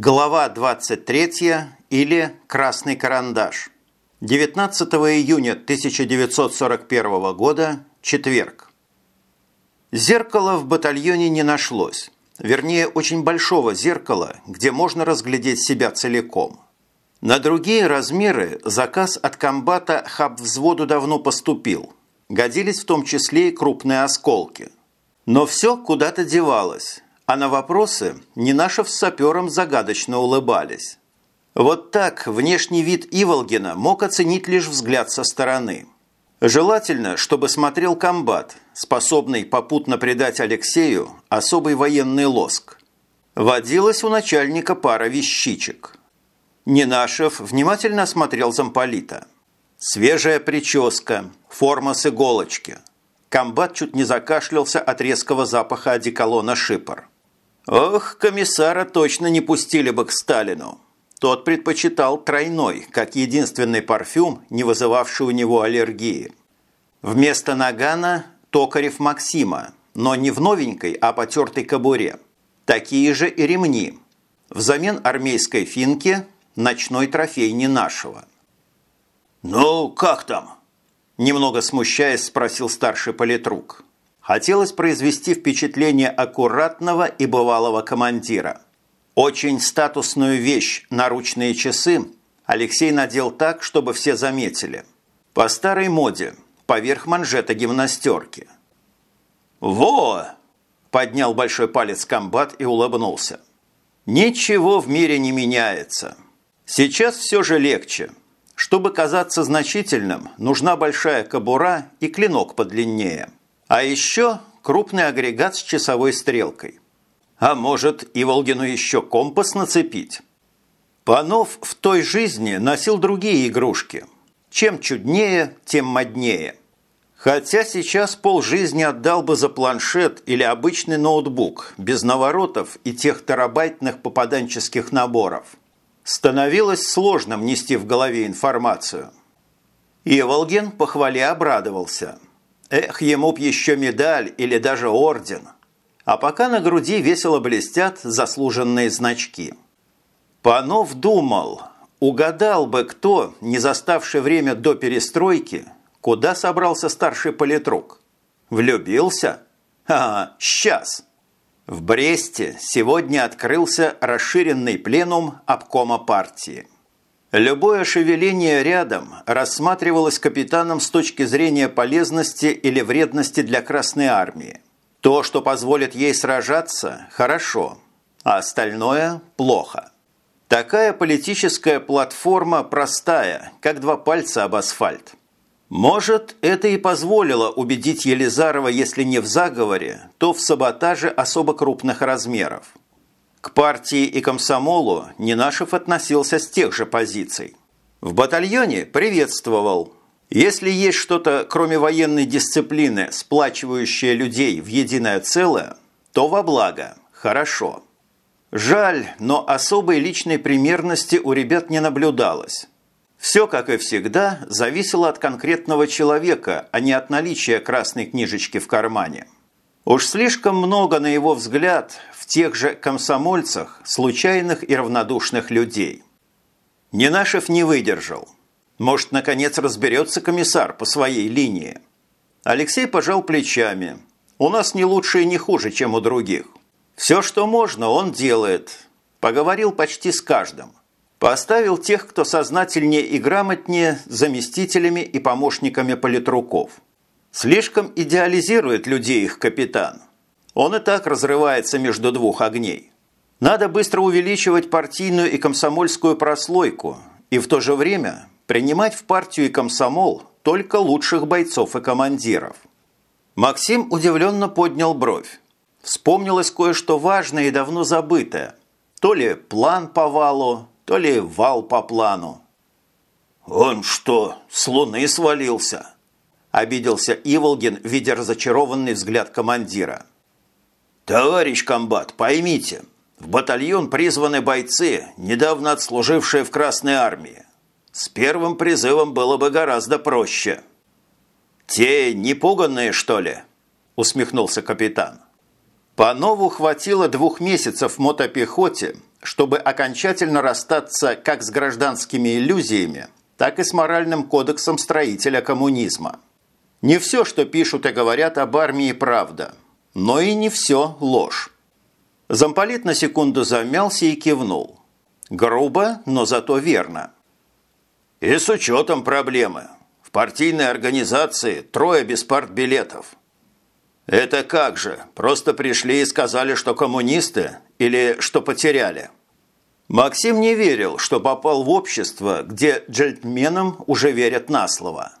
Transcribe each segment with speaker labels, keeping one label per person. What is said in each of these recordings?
Speaker 1: Глава 23 или «Красный карандаш». 19 июня 1941 года, четверг. Зеркала в батальоне не нашлось. Вернее, очень большого зеркала, где можно разглядеть себя целиком. На другие размеры заказ от комбата хаб-взводу давно поступил. Годились в том числе и крупные осколки. Но все куда-то девалось, а на вопросы Нинашев с сапером загадочно улыбались. Вот так внешний вид Иволгина мог оценить лишь взгляд со стороны. Желательно, чтобы смотрел комбат, способный попутно придать Алексею особый военный лоск. Водилась у начальника пара вещичек. Нинашев внимательно осмотрел замполита. Свежая прическа, форма с иголочки. Комбат чуть не закашлялся от резкого запаха одеколона шипор. Ох, комиссара точно не пустили бы к Сталину. Тот предпочитал тройной, как единственный парфюм, не вызывавший у него аллергии. Вместо нагана – токарев Максима, но не в новенькой, а потертой кобуре. Такие же и ремни. Взамен армейской финки – ночной трофей не нашего. «Ну, как там?» Немного смущаясь, спросил старший политрук. Хотелось произвести впечатление аккуратного и бывалого командира. Очень статусную вещь – наручные часы – Алексей надел так, чтобы все заметили. По старой моде, поверх манжета гимнастерки. «Во!» – поднял большой палец комбат и улыбнулся. «Ничего в мире не меняется. Сейчас все же легче. Чтобы казаться значительным, нужна большая кобура и клинок подлиннее». А еще крупный агрегат с часовой стрелкой. А может, и Волгину еще компас нацепить? Панов в той жизни носил другие игрушки. Чем чуднее, тем моднее. Хотя сейчас полжизни отдал бы за планшет или обычный ноутбук, без наворотов и тех терабайтных попаданческих наборов. Становилось сложно нести в голове информацию. Иволгин похвале обрадовался – Эх, ему б еще медаль или даже орден. А пока на груди весело блестят заслуженные значки. Панов думал, угадал бы кто, не заставший время до перестройки, куда собрался старший политрук. Влюбился? А, сейчас. В Бресте сегодня открылся расширенный пленум обкома партии. Любое шевеление рядом рассматривалось капитаном с точки зрения полезности или вредности для Красной Армии. То, что позволит ей сражаться – хорошо, а остальное – плохо. Такая политическая платформа простая, как два пальца об асфальт. Может, это и позволило убедить Елизарова, если не в заговоре, то в саботаже особо крупных размеров – к партии и комсомолу Нинашев относился с тех же позиций. В батальоне приветствовал. Если есть что-то, кроме военной дисциплины, сплачивающее людей в единое целое, то во благо, хорошо. Жаль, но особой личной примерности у ребят не наблюдалось. Все, как и всегда, зависело от конкретного человека, а не от наличия красной книжечки в кармане. Уж слишком много, на его взгляд, в тех же комсомольцах случайных и равнодушных людей. Ненашев не выдержал. Может, наконец разберется комиссар по своей линии. Алексей пожал плечами. У нас не лучше и не хуже, чем у других. Все, что можно, он делает. Поговорил почти с каждым. Поставил тех, кто сознательнее и грамотнее, заместителями и помощниками политруков – Слишком идеализирует людей их капитан. Он и так разрывается между двух огней. Надо быстро увеличивать партийную и комсомольскую прослойку и в то же время принимать в партию и комсомол только лучших бойцов и командиров. Максим удивленно поднял бровь. Вспомнилось кое-что важное и давно забытое. То ли план по валу, то ли вал по плану. «Он что, с луны свалился?» – обиделся Иволгин, видя разочарованный взгляд командира. «Товарищ комбат, поймите, в батальон призваны бойцы, недавно отслужившие в Красной армии. С первым призывом было бы гораздо проще». «Те непуганные, что ли?» – усмехнулся капитан. Панову хватило двух месяцев в мотопехоте чтобы окончательно расстаться как с гражданскими иллюзиями, так и с моральным кодексом строителя коммунизма. Не все, что пишут и говорят об армии, правда, но и не все ложь. Замполит на секунду замялся и кивнул. Грубо, но зато верно. И с учетом проблемы. В партийной организации трое без партбилетов. Это как же? Просто пришли и сказали, что коммунисты или что потеряли? Максим не верил, что попал в общество, где джентльменам уже верят на слово.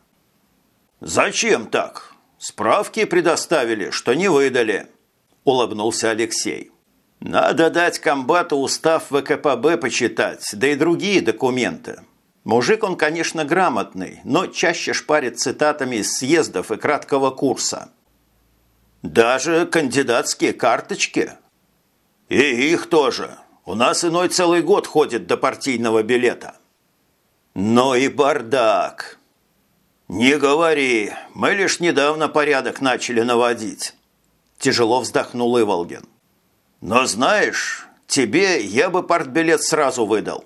Speaker 1: «Зачем так? Справки предоставили, что не выдали», – улыбнулся Алексей. «Надо дать комбату устав ВКПБ почитать, да и другие документы. Мужик он, конечно, грамотный, но чаще шпарит цитатами из съездов и краткого курса. Даже кандидатские карточки. И их тоже. У нас иной целый год ходит до партийного билета. Но и бардак. Не говори, мы лишь недавно порядок начали наводить. Тяжело вздохнул Иволгин. Но знаешь, тебе я бы партбилет сразу выдал.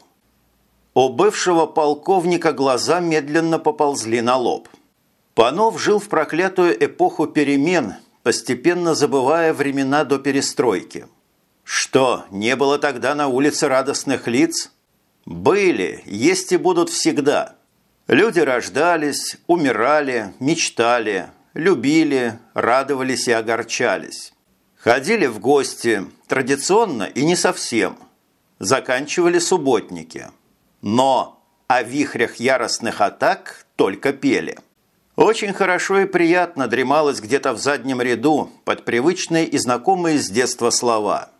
Speaker 1: У бывшего полковника глаза медленно поползли на лоб. Панов жил в проклятую эпоху перемен, постепенно забывая времена до перестройки. Что, не было тогда на улице радостных лиц? Были, есть и будут всегда. Люди рождались, умирали, мечтали, любили, радовались и огорчались. Ходили в гости, традиционно и не совсем. Заканчивали субботники – но о вихрях яростных атак только пели. Очень хорошо и приятно дремалось где-то в заднем ряду под привычные и знакомые с детства слова.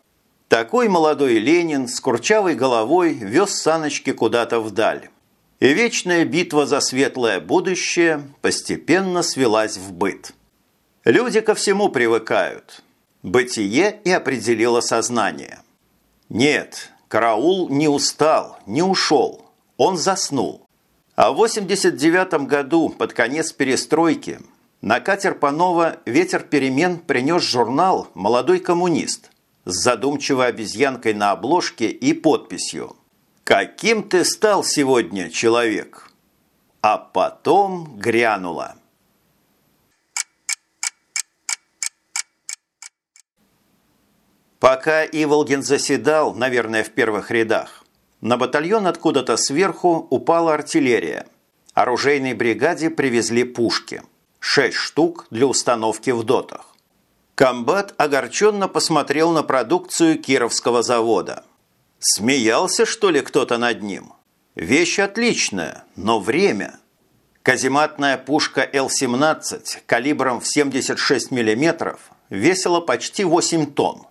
Speaker 1: Такой молодой Ленин с курчавой головой вез саночки куда-то вдаль. И вечная битва за светлое будущее постепенно свелась в быт. Люди ко всему привыкают. Бытие и определило сознание. Нет, Караул не устал, не ушел. Он заснул. А в 89 году, под конец перестройки, на катер Панова «Ветер перемен» принес журнал «Молодой коммунист» с задумчивой обезьянкой на обложке и подписью «Каким ты стал сегодня, человек?» А потом грянуло – Пока Иволгин заседал, наверное, в первых рядах, на батальон откуда-то сверху упала артиллерия. Оружейной бригаде привезли пушки. Шесть штук для установки в дотах. Комбат огорченно посмотрел на продукцию Кировского завода. Смеялся, что ли, кто-то над ним? Вещь отличная, но время. Казематная пушка Л-17 калибром в 76 мм весила почти 8 тонн.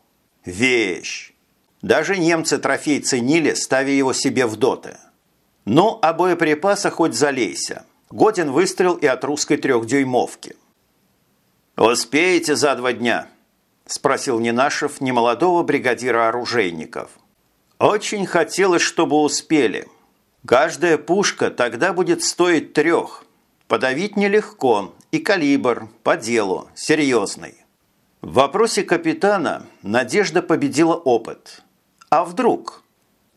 Speaker 1: Вещь! Даже немцы трофей ценили, ставя его себе в доты. Ну, а боеприпаса хоть залейся. Годен выстрел и от русской трехдюймовки. «Успеете за два дня?» – спросил Нинашев немолодого бригадира оружейников. «Очень хотелось, чтобы успели. Каждая пушка тогда будет стоить трех. Подавить нелегко, и калибр, по делу, серьезный. В вопросе капитана Надежда победила опыт. А вдруг?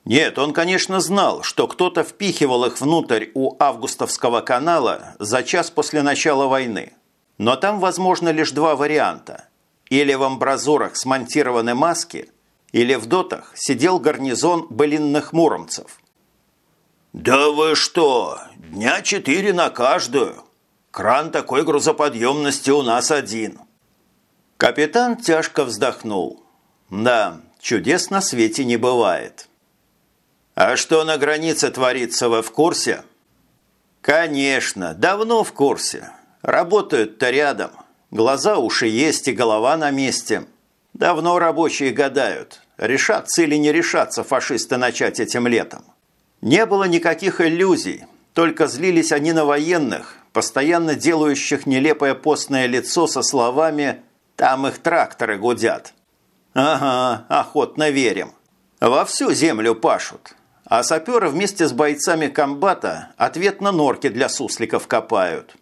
Speaker 1: Нет, он, конечно, знал, что кто-то впихивал их внутрь у Августовского канала за час после начала войны. Но там возможно лишь два варианта. Или в амбразурах смонтированы маски, или в дотах сидел гарнизон былинных муромцев. «Да вы что? Дня четыре на каждую. Кран такой грузоподъемности у нас один». Капитан тяжко вздохнул. Да, чудес на свете не бывает. А что на границе творится, вы в курсе? Конечно, давно в курсе. Работают-то рядом. Глаза, уши есть и голова на месте. Давно рабочие гадают, решатся или не решатся фашисты начать этим летом. Не было никаких иллюзий, только злились они на военных, постоянно делающих нелепое постное лицо со словами там их тракторы гудят. Ага, охотно верим. Во всю землю пашут. А саперы вместе с бойцами комбата ответно норки для сусликов копают.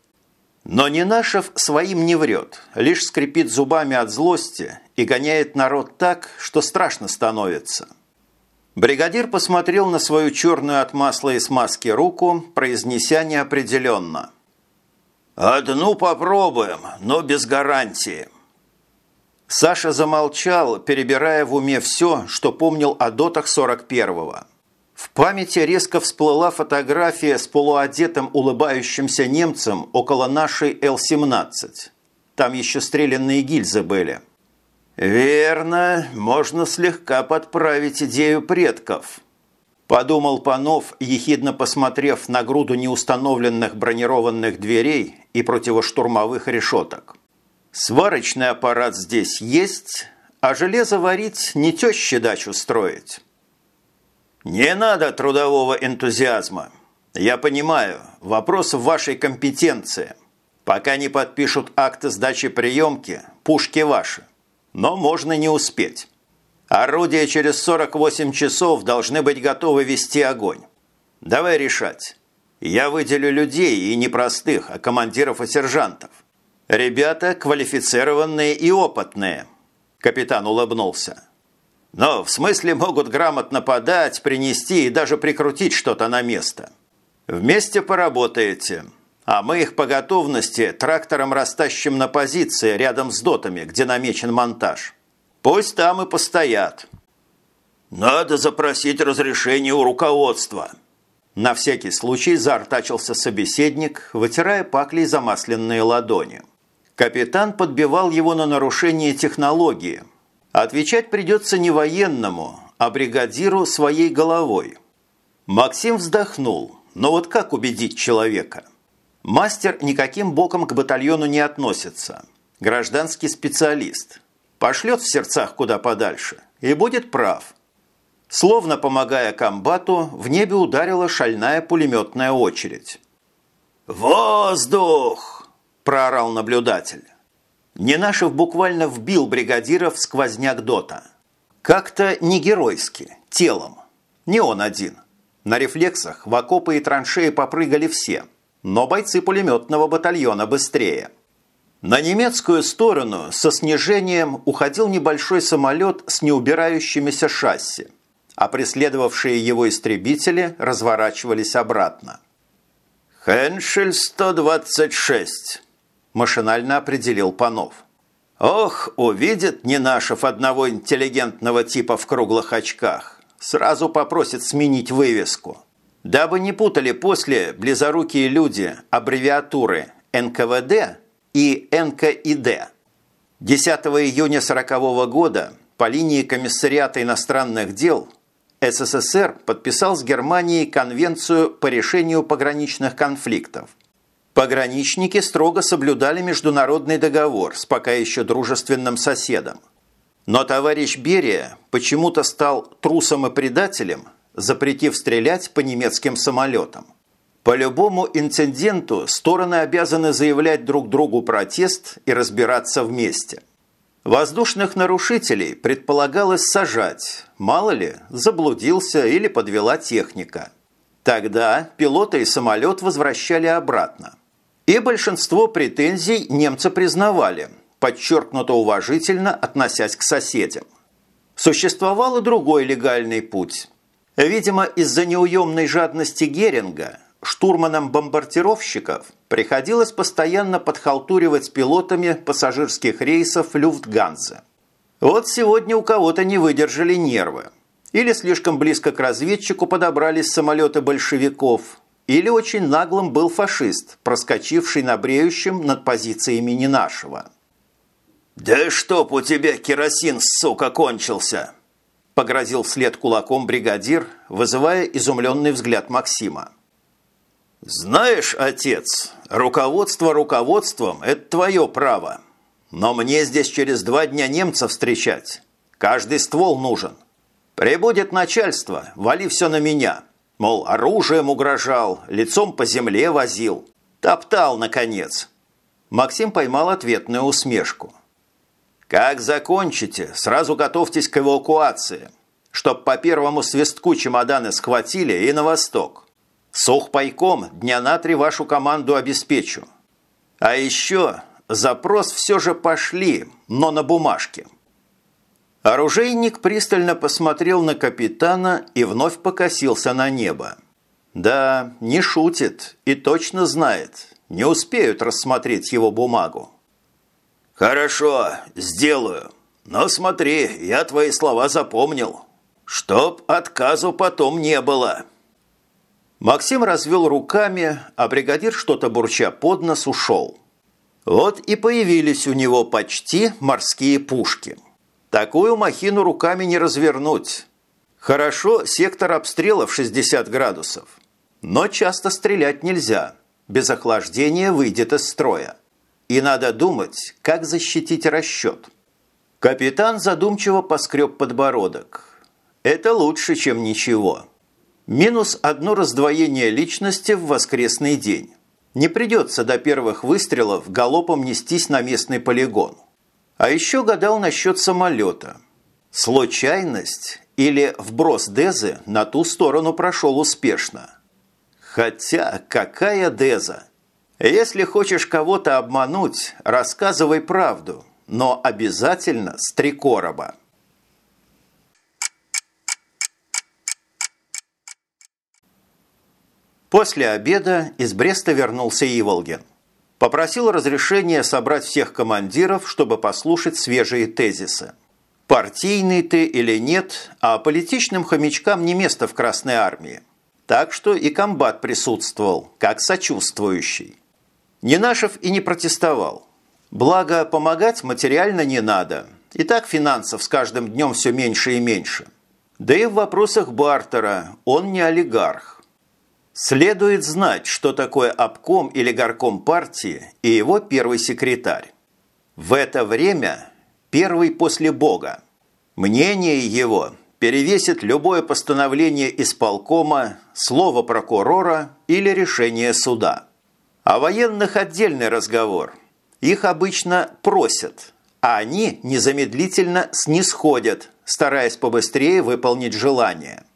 Speaker 1: Но Нинашев своим не врет, лишь скрипит зубами от злости и гоняет народ так, что страшно становится. Бригадир посмотрел на свою черную от масла и смазки руку, произнеся неопределенно. «Одну попробуем, но без гарантии». Саша замолчал, перебирая в уме все, что помнил о дотах 41-го. В памяти резко всплыла фотография с полуодетым улыбающимся немцем около нашей Л-17. Там еще стрелянные гильзы были. «Верно, можно слегка подправить идею предков», – подумал Панов, ехидно посмотрев на груду неустановленных бронированных дверей и противоштурмовых решеток. «Сварочный аппарат здесь есть, а железо варить не тещи дачу строить». «Не надо трудового энтузиазма. Я понимаю, вопрос в вашей компетенции. Пока не подпишут акты сдачи приемки, пушки ваши но можно не успеть. Орудия через 48 часов должны быть готовы вести огонь. Давай решать. Я выделю людей, и не простых, а командиров и сержантов. Ребята квалифицированные и опытные. Капитан улыбнулся. Но в смысле могут грамотно подать, принести и даже прикрутить что-то на место. Вместе поработаете – а мы их по готовности трактором растащим на позиции рядом с дотами, где намечен монтаж. Пусть там и постоят. Надо запросить разрешение у руководства. На всякий случай заортачился собеседник, вытирая паклей замасленные ладони. Капитан подбивал его на нарушение технологии. Отвечать придется не военному, а бригадиру своей головой. Максим вздохнул. Но вот как убедить человека? Мастер никаким боком к батальону не относится. Гражданский специалист. Пошлет в сердцах куда подальше и будет прав. Словно помогая комбату, в небе ударила шальная пулеметная очередь. «Воздух!» – проорал наблюдатель. Ненашев буквально вбил бригадира в сквозняк дота. Как-то не геройски, телом. Не он один. На рефлексах в окопы и траншеи попрыгали все – но бойцы пулеметного батальона быстрее. На немецкую сторону со снижением уходил небольшой самолет с неубирающимися шасси, а преследовавшие его истребители разворачивались обратно. «Хеншель-126», – машинально определил Панов. «Ох, увидит Ненашев одного интеллигентного типа в круглых очках, сразу попросит сменить вывеску». Дабы не путали после близорукие люди аббревиатуры НКВД и НКИД. 10 июня 1940 года по линии Комиссариата иностранных дел СССР подписал с Германией конвенцию по решению пограничных конфликтов. Пограничники строго соблюдали международный договор с пока еще дружественным соседом. Но товарищ Берия почему-то стал трусом и предателем – запретив стрелять по немецким самолетам. По любому инциденту стороны обязаны заявлять друг другу протест и разбираться вместе. Воздушных нарушителей предполагалось сажать, мало ли, заблудился или подвела техника. Тогда пилота и самолет возвращали обратно. И большинство претензий немцы признавали, подчеркнуто уважительно относясь к соседям. Существовал и другой легальный путь Видимо, из-за неуемной жадности Геринга штурманам бомбардировщиков приходилось постоянно подхалтуривать с пилотами пассажирских рейсов Люфтганза. Вот сегодня у кого-то не выдержали нервы. Или слишком близко к разведчику подобрались самолеты большевиков, или очень наглым был фашист, проскочивший на бреющем над позициями не нашего. «Да чтоб у тебя керосин, сука, кончился!» – погрозил вслед кулаком бригадир, вызывая изумленный взгляд Максима. «Знаешь, отец, руководство руководством – это твое право. Но мне здесь через два дня немцев встречать. Каждый ствол нужен. Прибудет начальство, вали все на меня. Мол, оружием угрожал, лицом по земле возил. Топтал, наконец». Максим поймал ответную усмешку – как закончите, сразу готовьтесь к эвакуации, чтоб по первому свистку чемоданы схватили и на восток. Сухпайком дня на три вашу команду обеспечу. А еще запрос все же пошли, но на бумажке. Оружейник пристально посмотрел на капитана и вновь покосился на небо. Да, не шутит и точно знает. Не успеют рассмотреть его бумагу. «Хорошо, сделаю. Но смотри, я твои слова запомнил. Чтоб отказу потом не было». Максим развел руками, а бригадир что-то бурча под нос ушел. Вот и появились у него почти морские пушки – Такую махину руками не развернуть. Хорошо, сектор обстрела в 60 градусов. Но часто стрелять нельзя. Без охлаждения выйдет из строя. И надо думать, как защитить расчет. Капитан задумчиво поскреб подбородок. Это лучше, чем ничего. Минус одно раздвоение личности в воскресный день. Не придется до первых выстрелов галопом нестись на местный полигон. А еще гадал насчет самолета. Случайность или вброс Дезы на ту сторону прошел успешно. Хотя какая Деза? Если хочешь кого-то обмануть, рассказывай правду, но обязательно с три короба. После обеда из Бреста вернулся Иволгин. Попросил разрешения собрать всех командиров, чтобы послушать свежие тезисы. Партийный ты или нет, а политичным хомячкам не место в Красной Армии. Так что и комбат присутствовал, как сочувствующий. Ненашев и не протестовал. Благо, помогать материально не надо. И так финансов с каждым днем все меньше и меньше. Да и в вопросах бартера он не олигарх. Следует знать, что такое обком или горком партии и его первый секретарь. В это время первый после Бога. Мнение его перевесит любое постановление исполкома, слово прокурора или решение суда. О военных отдельный разговор. Их обычно просят, а они незамедлительно снисходят, стараясь побыстрее выполнить желание –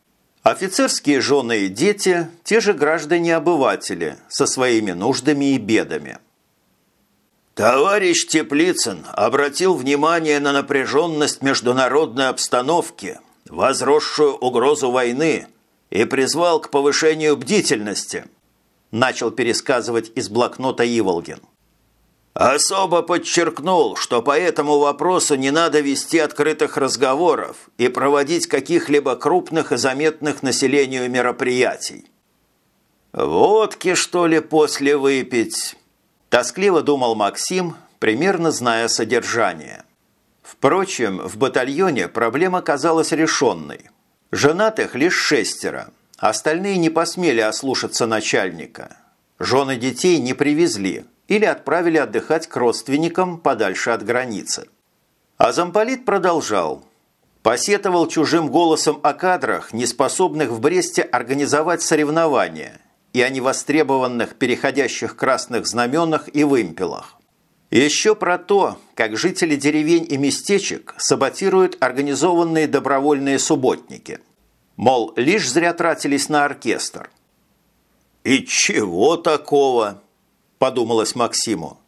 Speaker 1: Офицерские жены и дети – те же граждане-обыватели со своими нуждами и бедами. Товарищ Теплицын обратил внимание на напряженность международной обстановки, возросшую угрозу войны и призвал к повышению бдительности, начал пересказывать из блокнота Иволгин. Особо подчеркнул, что по этому вопросу не надо вести открытых разговоров и проводить каких-либо крупных и заметных населению мероприятий. «Водки, что ли, после выпить?» – тоскливо думал Максим, примерно зная содержание. Впрочем, в батальоне проблема казалась решенной. Женатых лишь шестеро, остальные не посмели ослушаться начальника. Жены детей не привезли – или отправили отдыхать к родственникам подальше от границы. А замполит продолжал. Посетовал чужим голосом о кадрах, неспособных в Бресте организовать соревнования, и о невостребованных переходящих красных знаменах и вымпелах. Еще про то, как жители деревень и местечек саботируют организованные добровольные субботники. Мол, лишь зря тратились на оркестр. «И чего такого?» – подумалось Максиму.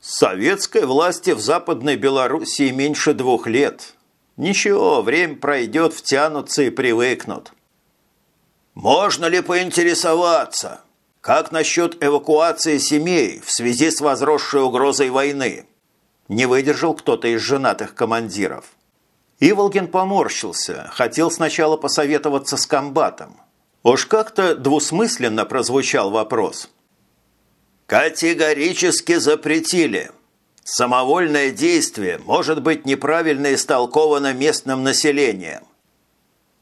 Speaker 1: «Советской власти в Западной Белоруссии меньше двух лет. Ничего, время пройдет, втянутся и привыкнут». «Можно ли поинтересоваться, как насчет эвакуации семей в связи с возросшей угрозой войны?» Не выдержал кто-то из женатых командиров. Иволгин поморщился, хотел сначала посоветоваться с комбатом. Уж как-то двусмысленно прозвучал вопрос – Категорически запретили. Самовольное действие может быть неправильно истолковано местным населением.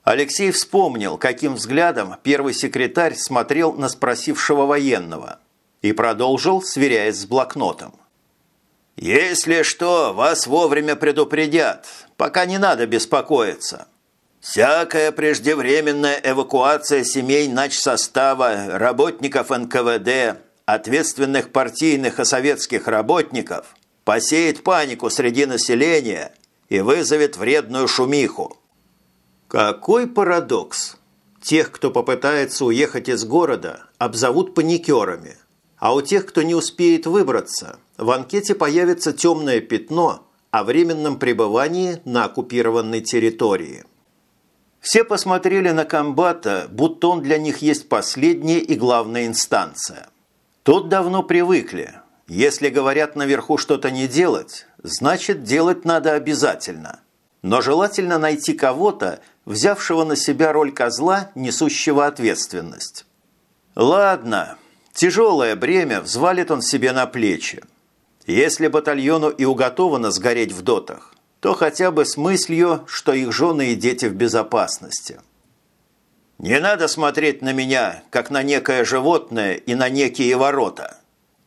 Speaker 1: Алексей вспомнил, каким взглядом первый секретарь смотрел на спросившего военного и продолжил, сверяясь с блокнотом. «Если что, вас вовремя предупредят, пока не надо беспокоиться. Всякая преждевременная эвакуация семей начсостава, работников НКВД, ответственных партийных и советских работников посеет панику среди населения и вызовет вредную шумиху. Какой парадокс! Тех, кто попытается уехать из города, обзовут паникерами, а у тех, кто не успеет выбраться, в анкете появится темное пятно, о временном пребывании на оккупированной территории. Все посмотрели на комбата, будто он для них есть последняя и главная инстанция. Тут давно привыкли. Если говорят наверху что-то не делать, значит делать надо обязательно. Но желательно найти кого-то, взявшего на себя роль козла, несущего ответственность. Ладно, тяжелое бремя взвалит он себе на плечи. Если батальону и уготовано сгореть в дотах, то хотя бы с мыслью, что их жены и дети в безопасности. Не надо смотреть на меня, как на некое животное и на некие ворота.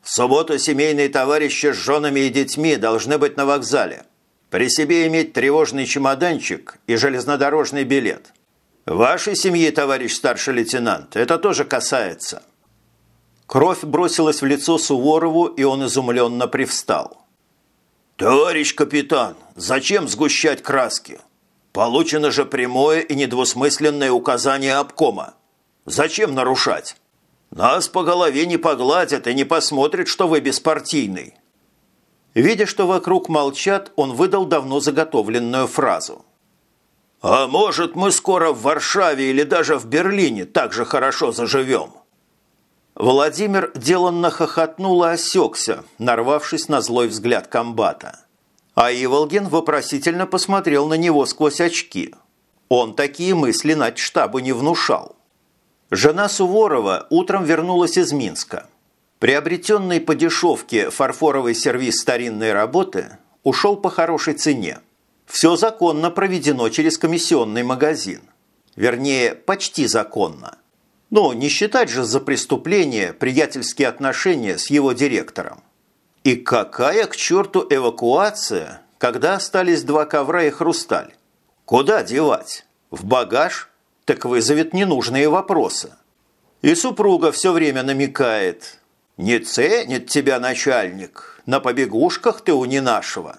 Speaker 1: В субботу семейные товарищи с женами и детьми должны быть на вокзале. При себе иметь тревожный чемоданчик и железнодорожный билет. Вашей семьи, товарищ старший лейтенант, это тоже касается. Кровь бросилась в лицо Суворову, и он изумленно привстал. «Товарищ капитан, зачем сгущать краски? Получено же прямое и недвусмысленное указание обкома. Зачем нарушать? Нас по голове не погладят и не посмотрят, что вы беспартийный». Видя, что вокруг молчат, он выдал давно заготовленную фразу. «А может, мы скоро в Варшаве или даже в Берлине так же хорошо заживем?» Владимир деланно хохотнул и осекся, нарвавшись на злой взгляд комбата. А Иволгин вопросительно посмотрел на него сквозь очки. Он такие мысли над штабу не внушал. Жена Суворова утром вернулась из Минска. Приобретенный по дешевке фарфоровый сервиз старинной работы ушел по хорошей цене. Все законно проведено через комиссионный магазин. Вернее, почти законно. Ну, не считать же за преступление приятельские отношения с его директором. И какая к черту эвакуация, когда остались два ковра и хрусталь? Куда девать? В багаж? Так вызовет ненужные вопросы. И супруга все время намекает. Не ценит тебя начальник, на побегушках ты у не нашего.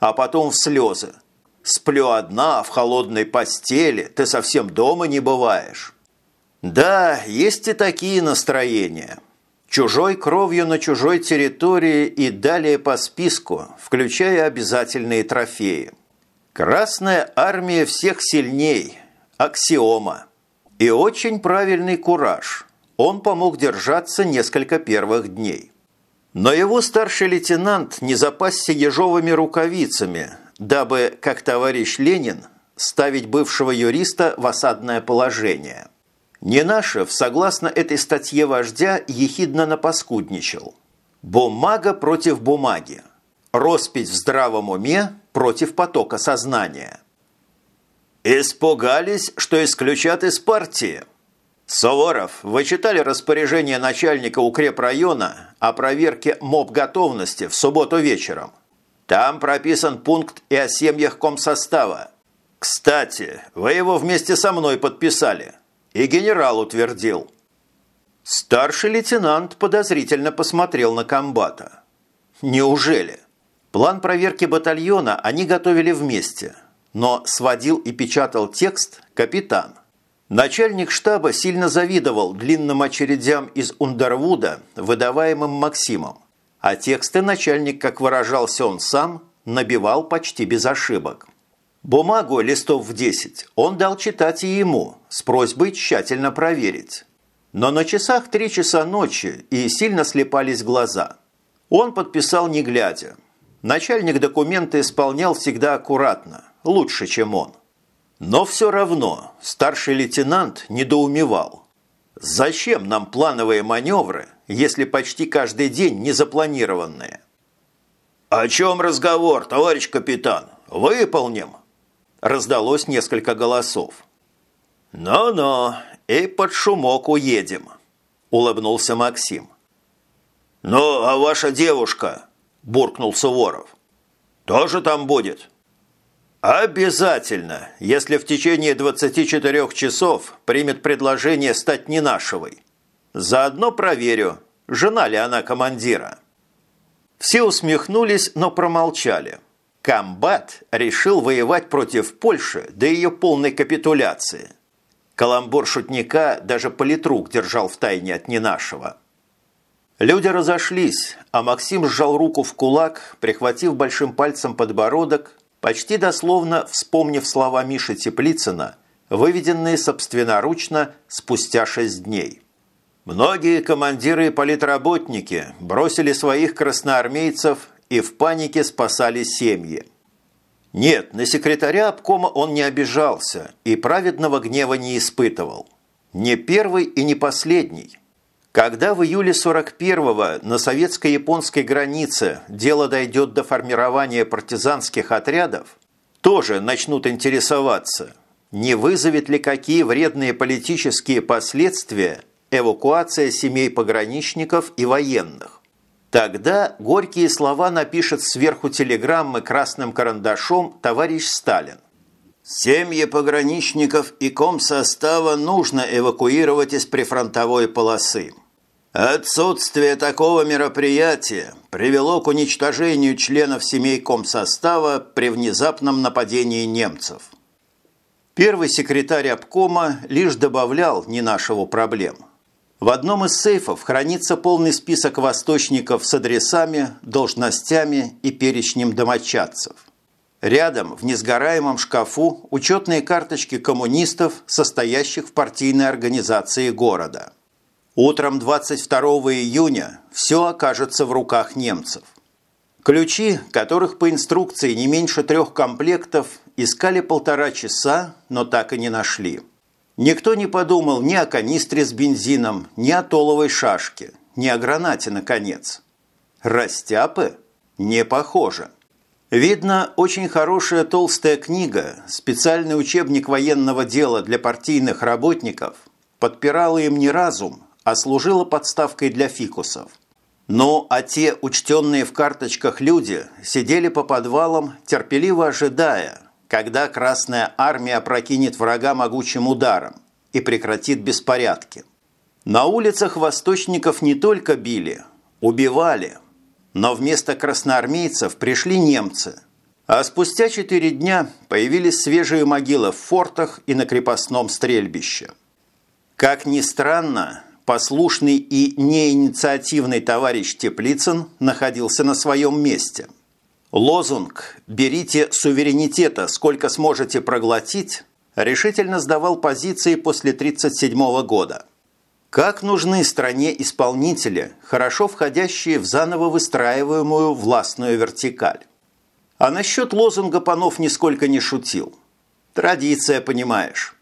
Speaker 1: А потом в слезы. Сплю одна в холодной постели, ты совсем дома не бываешь. Да, есть и такие настроения. Чужой кровью на чужой территории и далее по списку, включая обязательные трофеи. Красная армия всех сильней. Аксиома. И очень правильный кураж. Он помог держаться несколько первых дней. Но его старший лейтенант не запасся ежовыми рукавицами, дабы, как товарищ Ленин, ставить бывшего юриста в осадное положение. Ненашев, согласно этой статье вождя, ехидно напаскудничал. Бумага против бумаги. Роспись в здравом уме против потока сознания. Испугались, что исключат из партии. Суворов, вы читали распоряжение начальника укрепрайона о проверке МОП-готовности в субботу вечером? Там прописан пункт и о семьях комсостава. Кстати, вы его вместе со мной подписали – и генерал утвердил. Старший лейтенант подозрительно посмотрел на комбата. Неужели? План проверки батальона они готовили вместе, но сводил и печатал текст капитан. Начальник штаба сильно завидовал длинным очередям из Ундервуда, выдаваемым Максимом, а тексты начальник, как выражался он сам, набивал почти без ошибок. Бумагу листов в 10 он дал читать и ему, с просьбой тщательно проверить. Но на часах три часа ночи и сильно слепались глаза. Он подписал не глядя. Начальник документы исполнял всегда аккуратно, лучше, чем он. Но все равно старший лейтенант недоумевал. Зачем нам плановые маневры, если почти каждый день незапланированные? «О чем разговор, товарищ капитан? Выполним!» Раздалось несколько голосов. «Но-но, и под шумок уедем», – улыбнулся Максим. «Ну, а ваша девушка?» – буркнул Суворов. «Тоже там будет?» «Обязательно, если в течение 24 часов примет предложение стать не нашевой. Заодно проверю, жена ли она командира». Все усмехнулись, но промолчали. Комбат решил воевать против Польши до ее полной капитуляции. Каламбур шутника даже политрук держал в тайне от ненашего. Люди разошлись, а Максим сжал руку в кулак, прихватив большим пальцем подбородок, почти дословно вспомнив слова Миши Теплицына, выведенные собственноручно спустя шесть дней. Многие командиры и политработники бросили своих красноармейцев и в панике спасали семьи. Нет, на секретаря обкома он не обижался и праведного гнева не испытывал. Не первый и не последний. Когда в июле 41-го на советско-японской границе дело дойдет до формирования партизанских отрядов, тоже начнут интересоваться, не вызовет ли какие вредные политические последствия эвакуация семей пограничников и военных. Тогда горькие слова напишет сверху телеграммы красным карандашом товарищ Сталин. Семьи пограничников и комсостава нужно эвакуировать из прифронтовой полосы. Отсутствие такого мероприятия привело к уничтожению членов семей комсостава при внезапном нападении немцев. Первый секретарь обкома лишь добавлял не нашего проблем. В одном из сейфов хранится полный список восточников с адресами, должностями и перечнем домочадцев. Рядом в несгораемом шкафу учетные карточки коммунистов, состоящих в партийной организации города – Утром 22 июня все окажется в руках немцев. Ключи, которых по инструкции не меньше трех комплектов, искали полтора часа, но так и не нашли. Никто не подумал ни о канистре с бензином, ни о толовой шашке, ни о гранате, наконец. Растяпы? Не похоже. Видно, очень хорошая толстая книга, специальный учебник военного дела для партийных работников, подпирала им не разум, а служила подставкой для фикусов. Ну, а те учтенные в карточках люди сидели по подвалам, терпеливо ожидая, когда Красная Армия опрокинет врага могучим ударом и прекратит беспорядки. На улицах восточников не только били, убивали, но вместо красноармейцев пришли немцы, а спустя четыре дня появились свежие могилы в фортах и на крепостном стрельбище. Как ни странно, послушный и неинициативный товарищ Теплицын находился на своем месте. Лозунг «Берите суверенитета, сколько сможете проглотить» решительно сдавал позиции после 1937 года. Как нужны стране исполнители, хорошо входящие в заново выстраиваемую властную вертикаль? А насчет лозунга Панов нисколько не шутил. Традиция, понимаешь.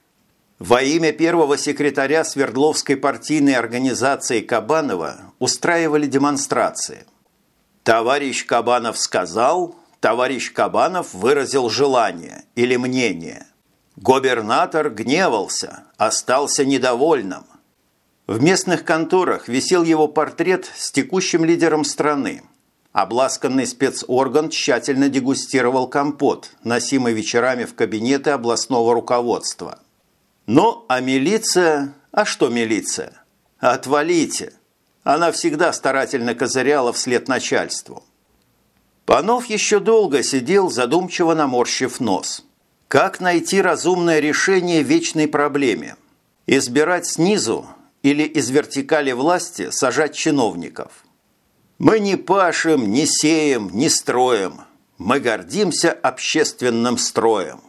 Speaker 1: Во имя первого секретаря Свердловской партийной организации Кабанова устраивали демонстрации. Товарищ Кабанов сказал, товарищ Кабанов выразил желание или мнение. Губернатор гневался, остался недовольным. В местных конторах висел его портрет с текущим лидером страны. Обласканный спецорган тщательно дегустировал компот, носимый вечерами в кабинеты областного руководства – ну, а милиция... А что милиция? Отвалите. Она всегда старательно козыряла вслед начальству. Панов еще долго сидел, задумчиво наморщив нос. Как найти разумное решение вечной проблеме? Избирать снизу или из вертикали власти сажать чиновников? Мы не пашем, не сеем, не строим. Мы гордимся общественным строем.